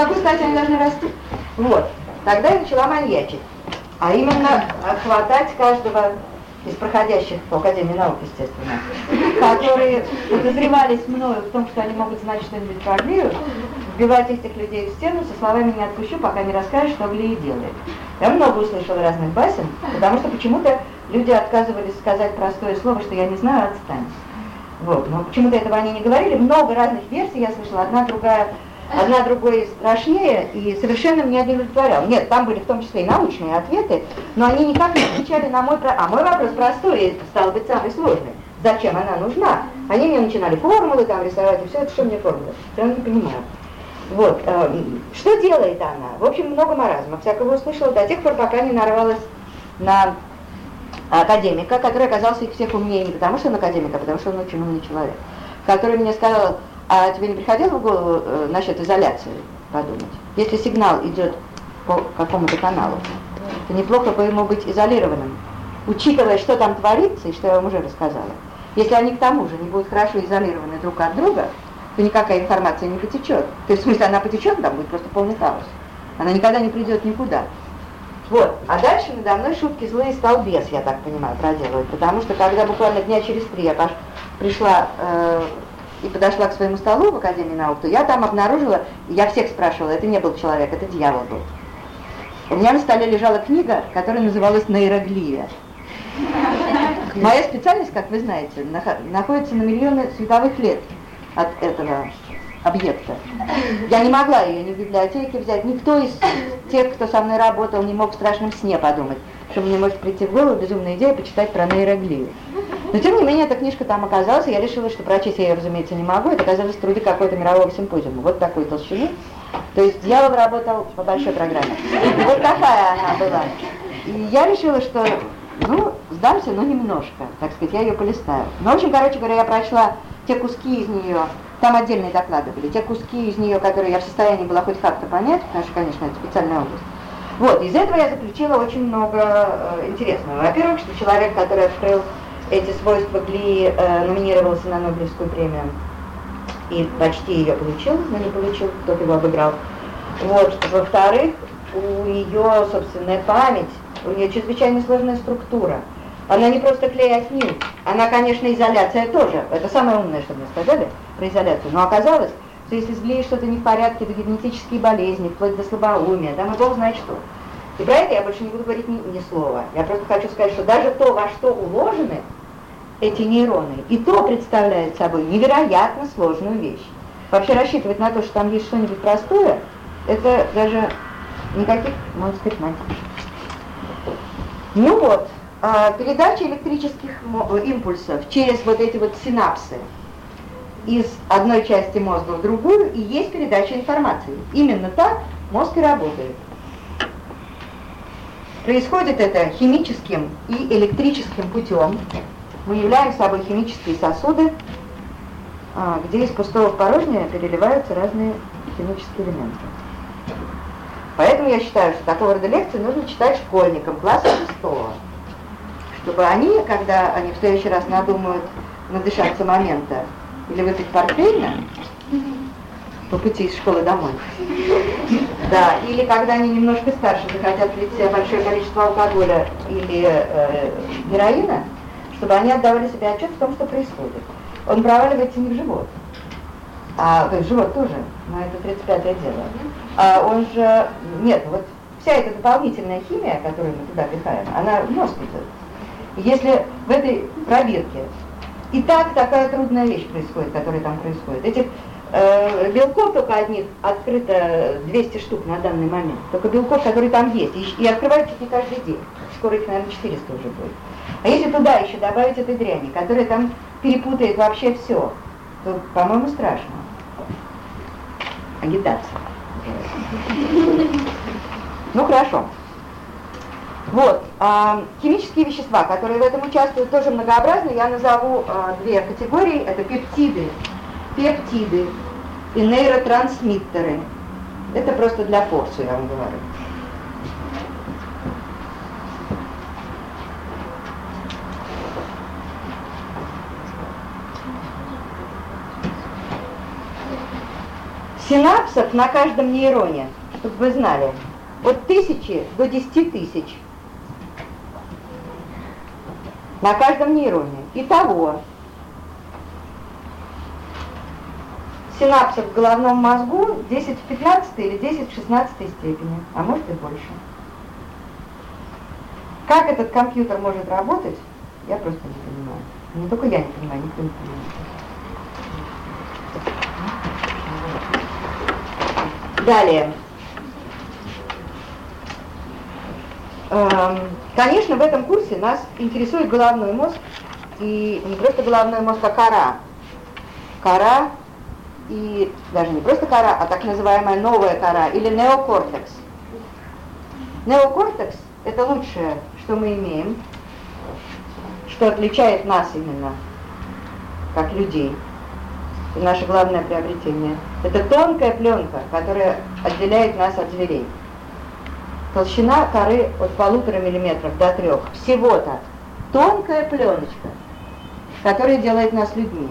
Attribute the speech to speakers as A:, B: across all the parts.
A: какой стати они должны расти? Вот. Тогда я начала маньячить. А именно хватать каждого из проходящих по Академии наук, естественно, которые подозревались мною в том, что они могут знать что-нибудь про Глию, вбивать этих людей в стену со словами «не отпущу, пока не расскажешь, что Глия делает». Я много услышала разных басен, потому что почему-то люди отказывались сказать простое слово, что я не знаю, отстань. Вот, но почему-то этого они не говорили. Много разных версий я слышала, одна другая одна другой страшнее и совершенно меня не удовлетворял. Нет, там были в том числе и научные ответы, но они никак не отвечали на мой... А мой вопрос простой и стал быть самый сложный. Зачем она нужна? Они мне начинали формулы там рисовать, и все это, что мне формулы? Я не понимаю. Вот, э, что делает она? В общем, много маразма, всякого услышала до тех пор, пока не нарвалась на академика, который оказался их всех умнее, не потому что он академик, а потому что он очень умный человек, который мне сказал, а тебе не приходило в голову э, насчет изоляции подумать? Если сигнал идет по какому-то каналу, то неплохо бы ему быть изолированным, учитывая, что там творится и что я вам уже рассказала. Если они к тому же не будут хорошо изолированы друг от друга, то никакая информация не потечет. То есть, в смысле, она потечет, там будет просто полный хаос. Она никогда не придет никуда. Вот. А дальше надо мной шутки злые стал бес, я так понимаю, проделывать. Потому что когда буквально дня через три я пришла э, и подошла к своему столу в Академии наук, то я там обнаружила, я всех спрашивала, это не был человек, это дьявол был. У меня на столе лежала книга, которая называлась «Нейроглия». Моя специальность, как вы знаете, находится на миллионы световых лет от этого объекта. Я не могла ее ни в библиотеке взять, никто из тех, кто со мной работал, не мог в страшном сне подумать, что мне может прийти в голову безумная идея почитать про нейроглию. Но тем не менее, эта книжка там оказалась, и я решила, что прочесть я ее, разумеется, не могу. Это оказалось в труде какой-то мирового симпозиума, вот такой толщины. То есть дьявол работал по большой программе. И вот такая она была. И я решила, что, ну, сдамся, но немножко, так сказать, я ее полистаю. Но, общем, короче говоря, я прочла те куски из нее, там отдельные доклады были, те куски из нее, которые я в состоянии была хоть как-то понять, потому что, конечно, это специальная область. Вот, из этого я заключила очень много э, интересного. Во-первых, что человек, который открыл эти свойства Гли э, номинировался на Нобелевскую премию и почти ее получил, но не получил, кто-то его обыграл. Вот, во-вторых, у ее собственная память, у нее чрезвычайно сложная структура. Она не просто клей отнюдь, она, конечно, изоляция тоже. Это самое умное, что мне сказали про изоляцию. Но оказалось, что если с Глией что-то не в порядке, то генетические болезни, вплоть до слабоумия, там и Бог знает что. И про это я больше не буду говорить ни, ни слова. Я просто хочу сказать, что даже то, во что уложены эти нейроны, и то представляет собой невероятно сложную вещь. Вообще рассчитывать на то, что там есть что-нибудь простое, это даже никаких, можно сказать, надежд. Ну вот, а, передача электрических импульсов через вот эти вот синапсы из одной части мозга в другую и есть передача информации. Именно так мозг и работает. Происходит это химическим и электрическим путем, мы являем собой химические сосуды, а, где из пустого в порожнее переливаются разные химические элементы. Поэтому я считаю, что такого рода лекции нужно читать школьникам класса 6 чтобы они, когда они в следующий раз надумают надышаться момента или выпить портфельно по пути из школы домой, да, или когда они немножко старше захотят себя большое количество алкоголя или э, героина, чтобы они отдавали себе отчет в том, что происходит. Он проваливается не в живот, а то есть живот тоже, но это 35-е дело. А он же, нет, вот вся эта дополнительная химия, которую мы туда пихаем, она в мозг идет. Если в этой пробирке и так такая трудная вещь происходит, которая там происходит, этих э, белков только одних открыто 200 штук на данный момент, только белков, которые там есть, и, и открываются не каждый день, скоро их, наверное, 400 уже будет. А если туда еще добавить этой дряни, которая там перепутает вообще все, то, по-моему, страшно. Агитация. Ну хорошо. Вот. А, химические вещества, которые в этом участвуют, тоже многообразны. Я назову а, две категории. Это пептиды, пептиды и нейротрансмиттеры. Это просто для порции, я вам говорю. Синапсов на каждом нейроне, чтобы вы знали, от тысячи до десяти тысяч. На каждом нейроне. Итого, синапсов в головном мозгу 10 в 15 или 10 в 16 степени, а может и больше. Как этот компьютер может работать, я просто не понимаю. Не только я не понимаю, никто не понимает. Далее. Эм, конечно, в этом курсе нас интересует головной мозг, и не просто головной мозг, а кора. Кора и даже не просто кора, а так называемая новая кора или неокортекс. Неокортекс – это лучшее, что мы имеем, что отличает нас именно, как людей. Это наше главное приобретение. Это тонкая пленка, которая отделяет нас от зверей. Толщина коры от полутора миллиметров до трех. Всего-то. Тонкая пленочка, которая делает нас людьми.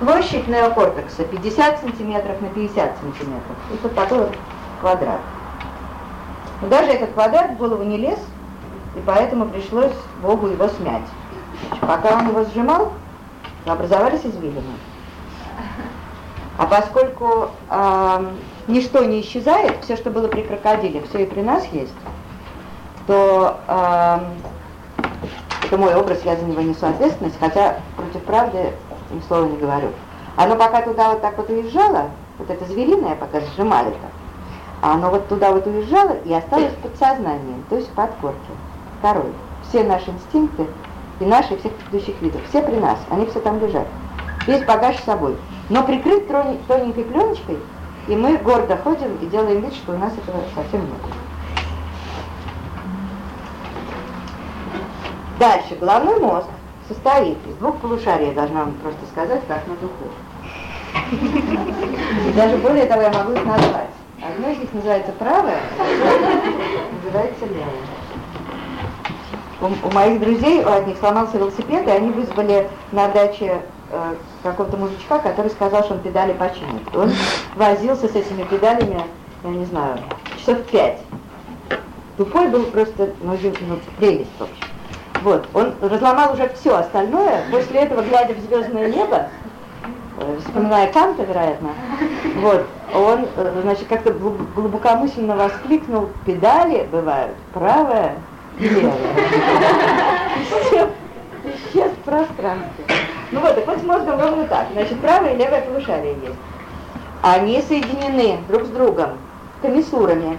A: Площадь неокортекса 50 сантиметров на 50 сантиметров. И вот такой вот квадрат. Но даже этот квадрат в голову не лез, и поэтому пришлось Богу его смять. Пока он его сжимал, образовались извилины. А поскольку э, ничто не исчезает, все, что было при крокодиле, все и при нас есть, то э, это мой образ, я за него несу ответственность, хотя против правды ни слова не говорю. Оно пока туда вот так вот уезжало, вот это звериное, пока сжимали-то, а оно вот туда вот уезжало и осталось под сознанием, то есть в подкорке. Второй. Все наши инстинкты и наши всех предыдущих видов, все при нас, они все там лежат. Весь багаж с собой. Но прикрыт тоненькой пленочкой, и мы гордо ходим и делаем вид, что у нас этого совсем нет. Дальше, головной мозг состоит из двух полушарий, я должна вам просто сказать, как на духу. И даже более того, я могу их назвать. Одно из них называется правое, а называется левое. У, у моих друзей, у одних сломался велосипед, и они вызвали на даче э, какого-то мужичка, который сказал, что он педали починит. Он возился с этими педалями, я не знаю, часов пять. Тупой был просто, ну, ну прелесть, в общем. Вот, он разломал уже все остальное, после этого, глядя в звездное небо, э, вспоминая Канта, вероятно, вот, он, э, значит, как-то глубокомысленно воскликнул, педали бывают правая и левая. Все, исчез в пространстве. Ну вот, так вот с мозгом ровно так. Значит, правое и левое полушарие есть. Они соединены друг с другом комиссурами,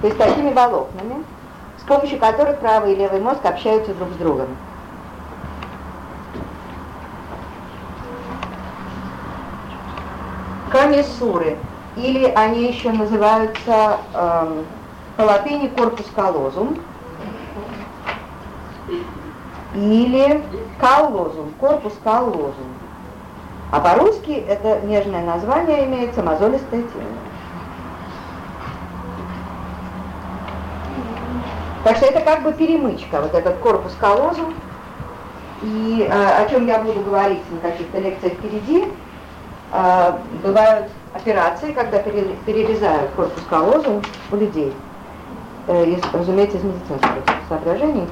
A: то есть такими волокнами, с помощью которых правый и левый мозг общаются друг с другом. комиссуры, или они еще называются э, по латыни корпус колозум, или каллозум, корпус каллозум. А по-русски это нежное название имеется мозолистое тело. Так что это как бы перемычка, вот этот корпус колозум. И э, о чем я буду говорить на каких-то лекциях впереди, э, бывают операции, когда перерезают корпус колозум у людей, э, из, разумеется, из медицинских соображений,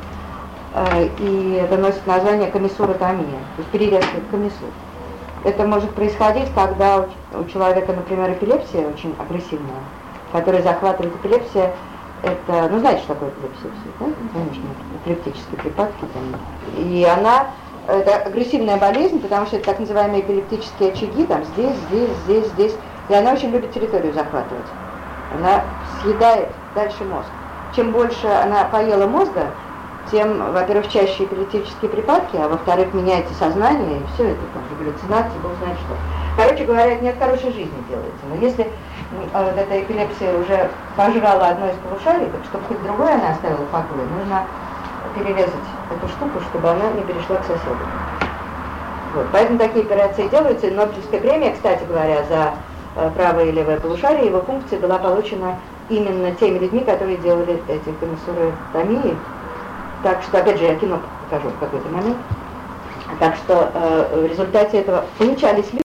A: и это носит название комиссуротомия, то есть перерезка комиссур. Это может происходить, когда у, у человека, например, эпилепсия очень агрессивная, которая захватывает эпилепсия, это, ну знаете, что такое эпилепсия все, да? Конечно, эпилептические припадки там. И она это агрессивная болезнь, потому что это так называемые эпилептические очаги, там здесь, здесь, здесь, здесь. И она очень любит территорию захватывать. Она съедает дальше мозг. Чем больше она поела мозга, тем, во-первых, чаще эпилептические припадки, а во-вторых, меняется сознание, и все это, там, галлюцинации, бог знает что. Короче говоря, нет хорошей жизни делается. Но если а вот эта эпилепсия уже пожрала одно из полушарий, так чтобы хоть другое она оставила в покое, нужно перерезать эту штуку, чтобы она не перешла к соседу. Вот, поэтому такие операции делаются. И Нобелевская премия, кстати говоря, за э, правое и левое полушарие, его функция была получена именно теми людьми, которые делали эти комиссуры томии. Так что, опять же, я кино покажу в какой-то момент. Так что э, в результате этого получались люди,